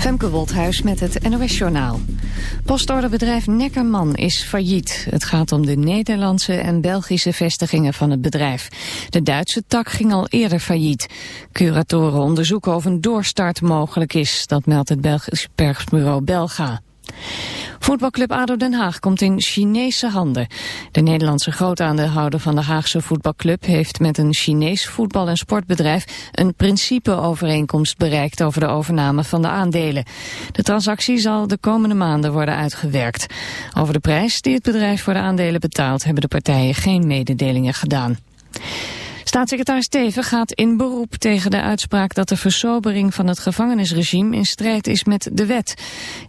Femke Wolthuis met het NOS Journaal. Postorderbedrijf Neckerman is failliet. Het gaat om de Nederlandse en Belgische vestigingen van het bedrijf. De Duitse tak ging al eerder failliet. Curatoren onderzoeken of een doorstart mogelijk is. Dat meldt het Belgisch persbureau Belga. Voetbalclub ADO Den Haag komt in Chinese handen. De Nederlandse grootaandeelhouder van de Haagse voetbalclub heeft met een Chinees voetbal- en sportbedrijf een principeovereenkomst bereikt over de overname van de aandelen. De transactie zal de komende maanden worden uitgewerkt. Over de prijs die het bedrijf voor de aandelen betaalt hebben de partijen geen mededelingen gedaan. Staatssecretaris Teven gaat in beroep tegen de uitspraak dat de versobering van het gevangenisregime in strijd is met de wet.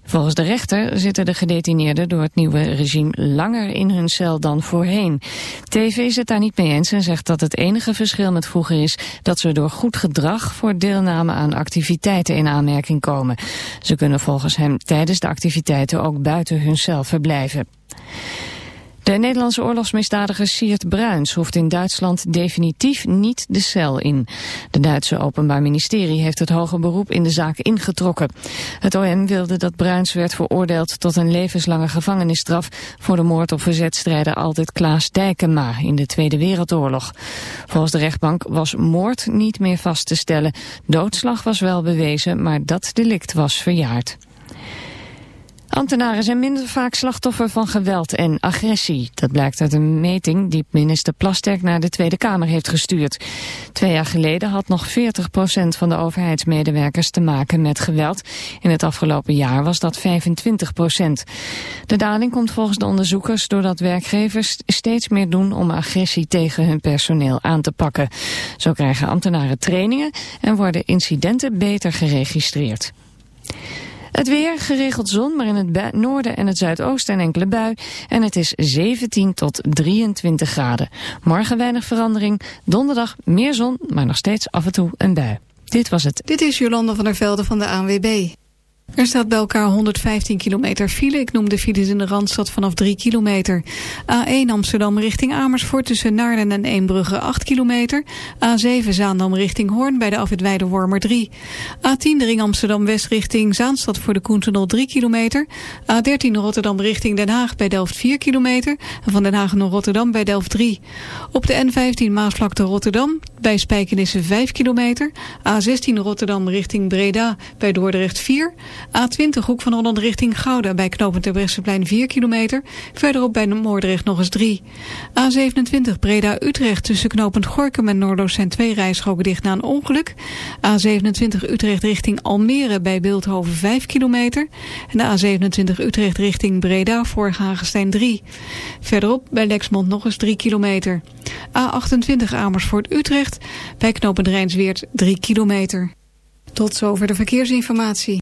Volgens de rechter zitten de gedetineerden door het nieuwe regime langer in hun cel dan voorheen. Teven is het daar niet mee eens en zegt dat het enige verschil met vroeger is dat ze door goed gedrag voor deelname aan activiteiten in aanmerking komen. Ze kunnen volgens hem tijdens de activiteiten ook buiten hun cel verblijven. De Nederlandse oorlogsmisdadiger Siert Bruins hoeft in Duitsland definitief niet de cel in. De Duitse Openbaar Ministerie heeft het hoger beroep in de zaak ingetrokken. Het OM wilde dat Bruins werd veroordeeld tot een levenslange gevangenisstraf voor de moord op verzetstrijder altijd Klaas Dijkema in de Tweede Wereldoorlog. Volgens de rechtbank was moord niet meer vast te stellen. Doodslag was wel bewezen, maar dat delict was verjaard. Ambtenaren zijn minder vaak slachtoffer van geweld en agressie. Dat blijkt uit een meting die minister Plasterk naar de Tweede Kamer heeft gestuurd. Twee jaar geleden had nog 40% van de overheidsmedewerkers te maken met geweld. In het afgelopen jaar was dat 25%. De daling komt volgens de onderzoekers doordat werkgevers steeds meer doen om agressie tegen hun personeel aan te pakken. Zo krijgen ambtenaren trainingen en worden incidenten beter geregistreerd. Het weer, geregeld zon, maar in het noorden en het zuidoosten enkele bui. En het is 17 tot 23 graden. Morgen weinig verandering. Donderdag meer zon, maar nog steeds af en toe een bui. Dit was het. Dit is Jolanda van der Velde van de ANWB. Er staat bij elkaar 115 kilometer file. Ik noem de files in de Randstad vanaf 3 kilometer. A1 Amsterdam richting Amersfoort tussen Naarden en Eembrugge 8 kilometer. A7 Zaandam richting Hoorn bij de afwit Wormer 3. A10 de ring Amsterdam West richting Zaanstad voor de Koentunnel 3 kilometer. A13 Rotterdam richting Den Haag bij Delft 4 kilometer. En van Den Haag naar Rotterdam bij Delft 3. Op de N15 Maasvlakte Rotterdam bij Spijkenisse 5 kilometer. A16 Rotterdam richting Breda bij Dordrecht 4. A20 Hoek van Holland richting Gouda bij knooppunt Terbrechtseplein 4 kilometer. Verderop bij Moordrecht nog eens 3. A27 Breda Utrecht tussen knooppunt Gorkum en Noordoost zijn twee rijstroken dicht na een ongeluk. A27 Utrecht richting Almere bij Beeldhoven 5 kilometer. En de A27 Utrecht richting Breda voor Hagestein 3. Verderop bij Lexmond nog eens 3 kilometer. A28 Amersfoort Utrecht bij knooppunt Rijnsweert 3 kilometer. Tot zover de verkeersinformatie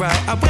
right.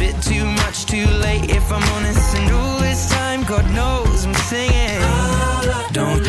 bit too much, too late if I'm honest. And all this time, God knows I'm singing. Don't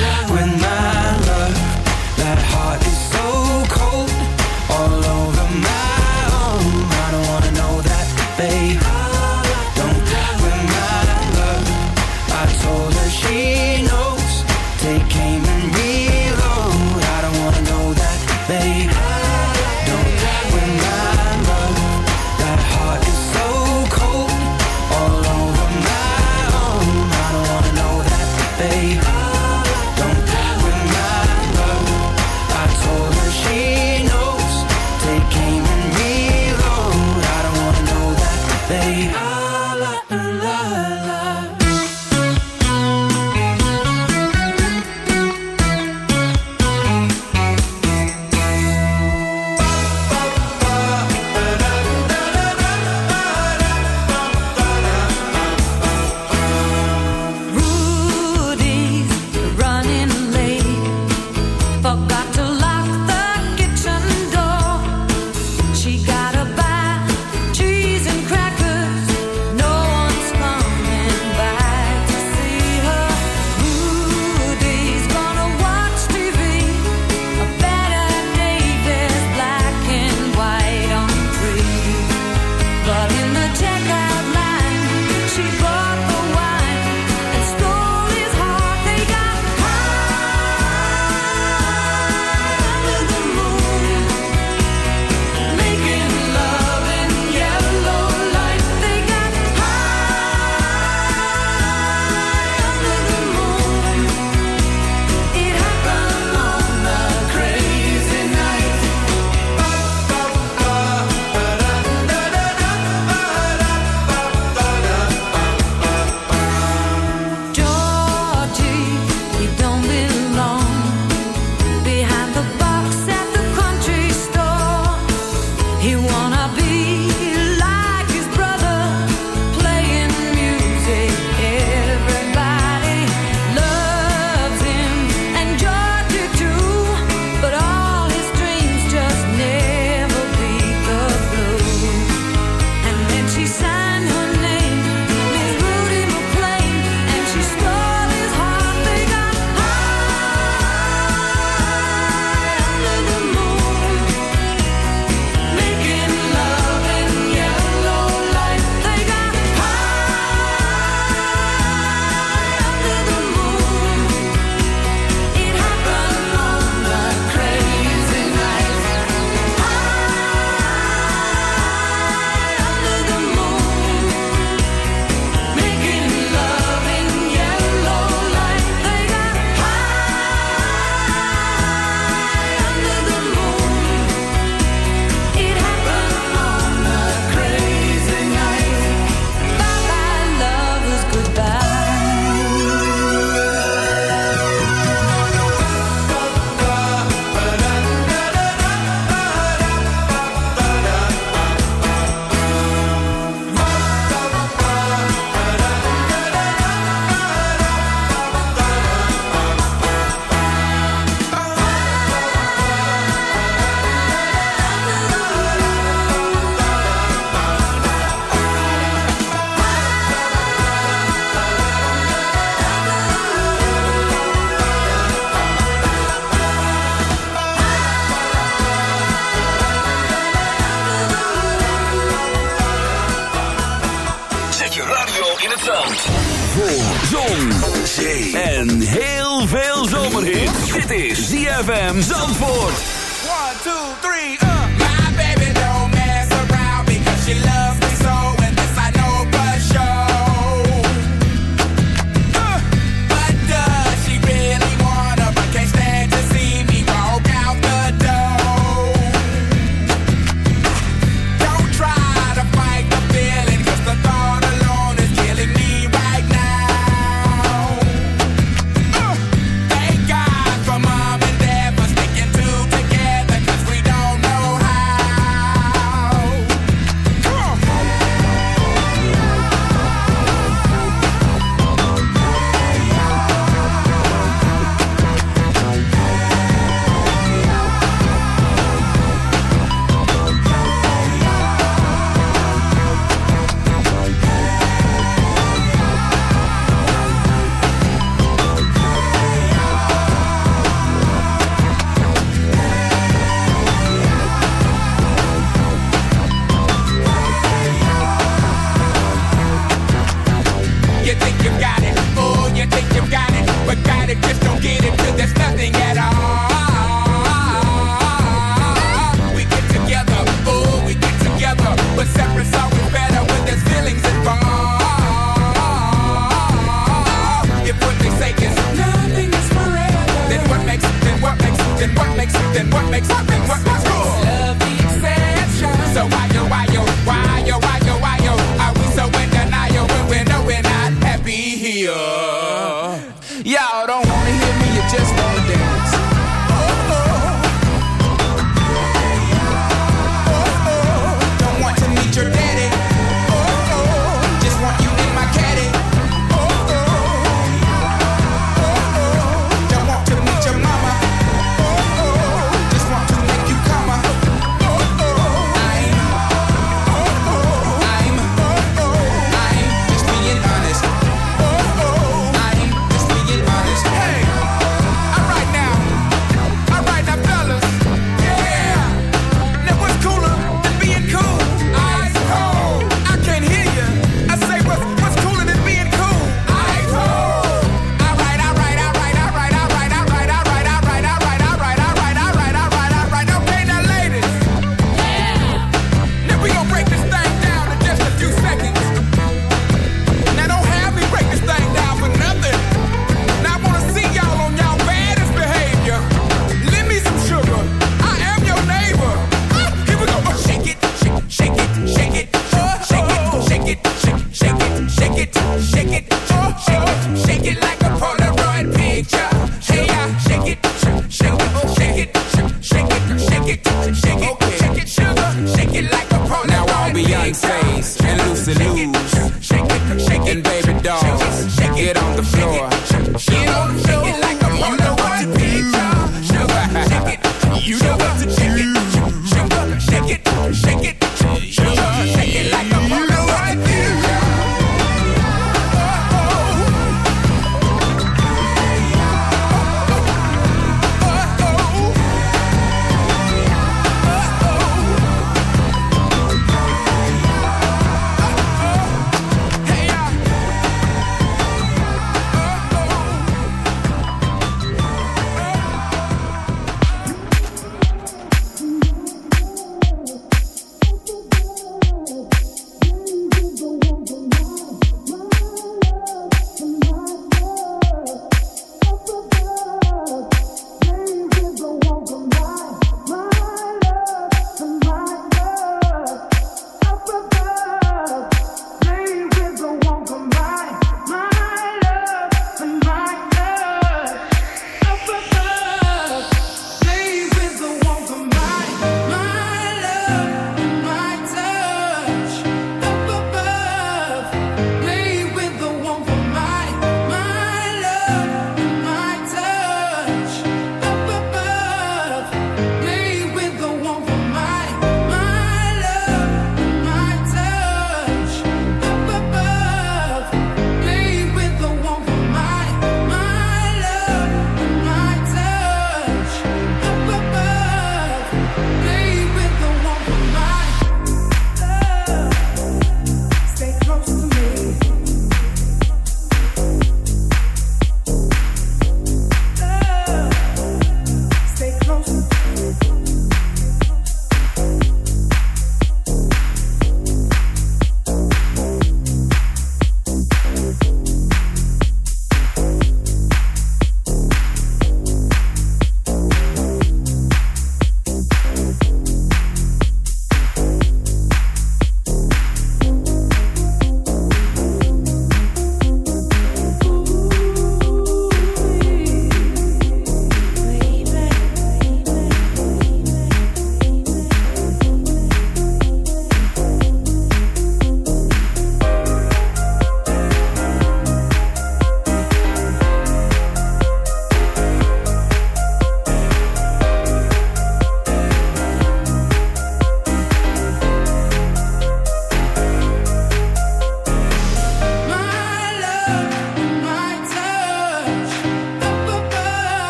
Dit is ZFM Zandvoort. 1, 2, 3,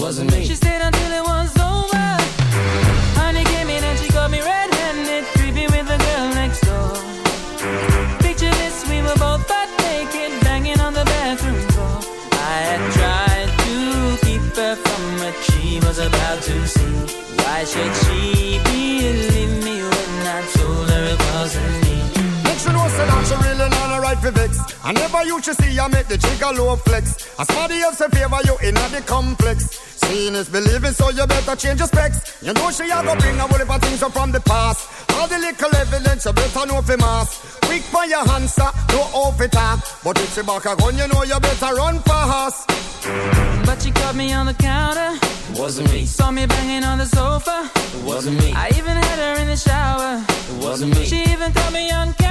Wasn't me. She stayed until it was over. Honey came in and she got me red-handed, creepy with the girl next door. Picture this, we were both butt naked, banging on the bathroom floor. I had tried to keep her from what she was about to see. Why should she believe me when I told her it wasn't me? Make sure know say that she really not a right for vex. I never used to see I make the jigger low flex. As somebody else in favor you in the complex. Seeing is believing, so you better change your specs. You know she a go bring a whole heap of things up from the past. All the little evidence you better know for mass. Quick for your answer, no off it talk. But if she back a gun, you know you better run fast. But she caught me on the counter. Wasn't me. Saw me banging on the sofa. It wasn't me. I even had her in the shower. It wasn't me. She even caught me on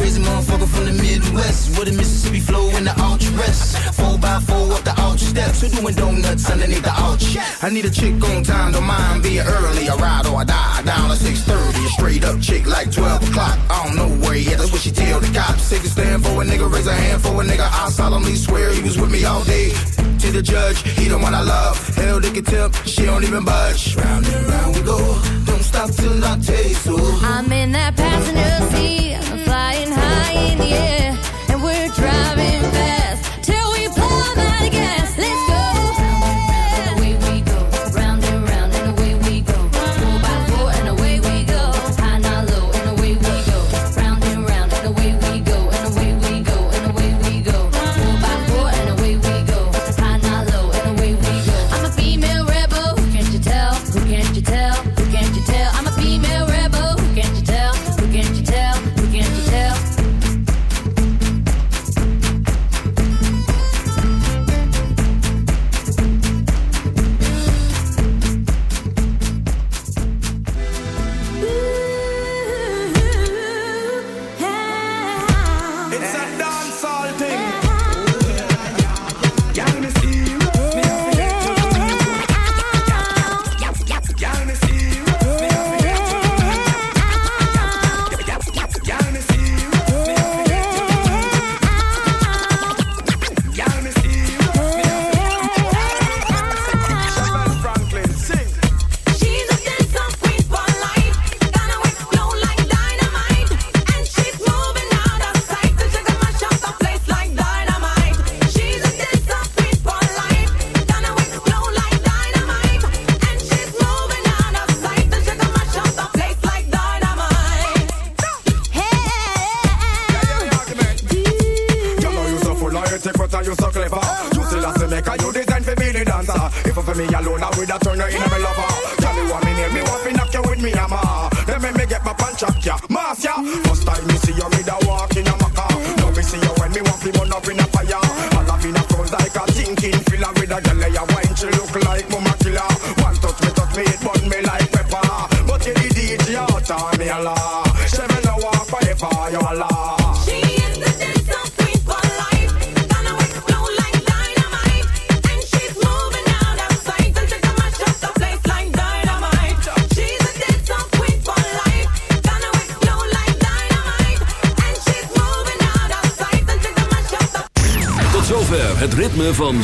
Crazy motherfucker from the Midwest with a Mississippi flow in the ultra rest. Four by four up the ultra steps. Who doing donuts underneath the ultra? I need a chick on time, don't mind being early. I ride or I die down at 6:30. A straight up chick like 12 o'clock. I don't know where he at. That's what she tell the cops. Take a stand for a nigga, raise a hand for a nigga. I solemnly swear he was with me all day. To the judge, he the one I love. Hell, they can tell she don't even budge. Round and round we go. Don't stop till I taste so. I'm in that passenger seat, flying high in the air, and we're driving fast